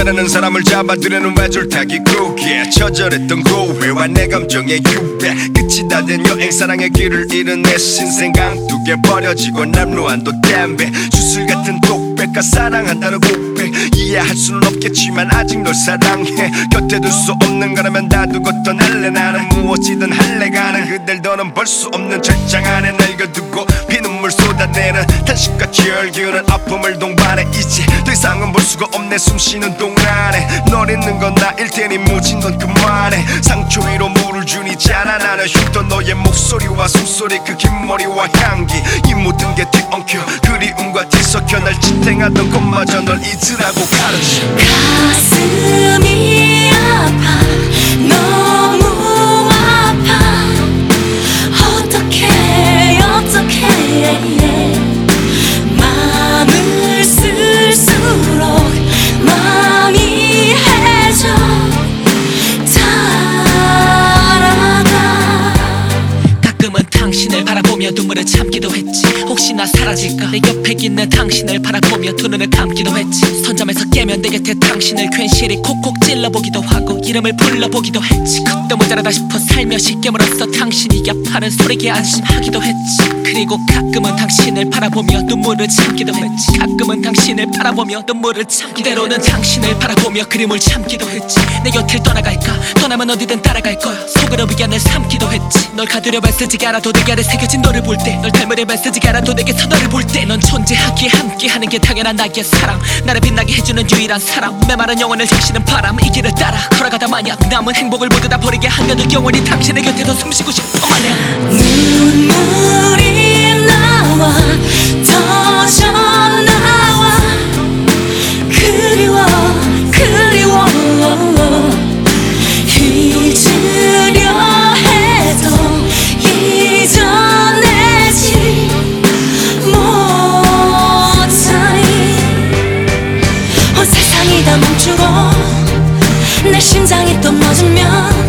사랑하는 사람을 잡아들이는 외줄타기 그게 처절했던 고회와 내 감정의 유배. 끝이 다 된 여행 사랑의 길을 잃은 내 신생 강두개 버려지고 남루한도 댐배. 주술 같은 독백과 사랑한다는 고백. 이해할 수는 없겠지만 아직 널 사랑해. 곁에 둘 수 없는 거라면 놔두고 떠날래. 나는 무엇이든 할래. 가는 그댈 더는 볼 수 없는 절장 안에 널겨두고 피 눈물 쏟아내는 탄식과 기울기는 아픔을 동반해. 이제 더 이상은 볼 수가 없네. 숨쉬는 동안에 널 잊는 건 나일 테니 무진 건 그만해. 상처 위로 물을 주니 자라나는 흉터 너의 목소리와 숨소리 그 긴 머리와 향기 이 모든 게 뒤엉켜 그리움과 뒤섞여 날 지탱하던 것마저 널 잊으라고 가르쳐. 가슴 당신을 바라보며 눈물을 참기도 했지. 혹시나 사라질까? 내 옆에 있는 당신을 바라보며 두 눈을 감기도 했지. 선잠에서 깨면 내 곁에 당신을 괜시리 콕콕 찔러보기도 하고 이름을 불러보기도 했지. 그때 모자라다 싶어 살며시 깨물었어. 당신이 아파는 소리에 안심하기도 했지. 그리고 가끔은 당신을 바라보며 눈물을 참기도 했지. 가끔은 당신을 바라보며 눈물을 참기 때로는 당신을 바라보며 그림을 참기도 했지. 내 곁을 떠나갈까? 떠나면 어디든 따라갈 거야. 속으로 위안을 삼기도 했지. 널 가두려 메시지가 알아도 내게 아래 새겨진 너를 볼 때 널 닮으려 메시지가 알아도 내게서 너를 볼 때. 넌 존재하기에 함께하는 게 당연한 나의 사랑. 나를 빛나게 해주는 유일한 사람. 메마른 영혼을 적시는 바람. 이 길을 따라 걸어가다 만약 남은 행복을 모두 다 버리게 한가득 영원히 당신의 곁에 더 숨쉬고 눈물이 나와 멈추고 내 심장이 또 멎으면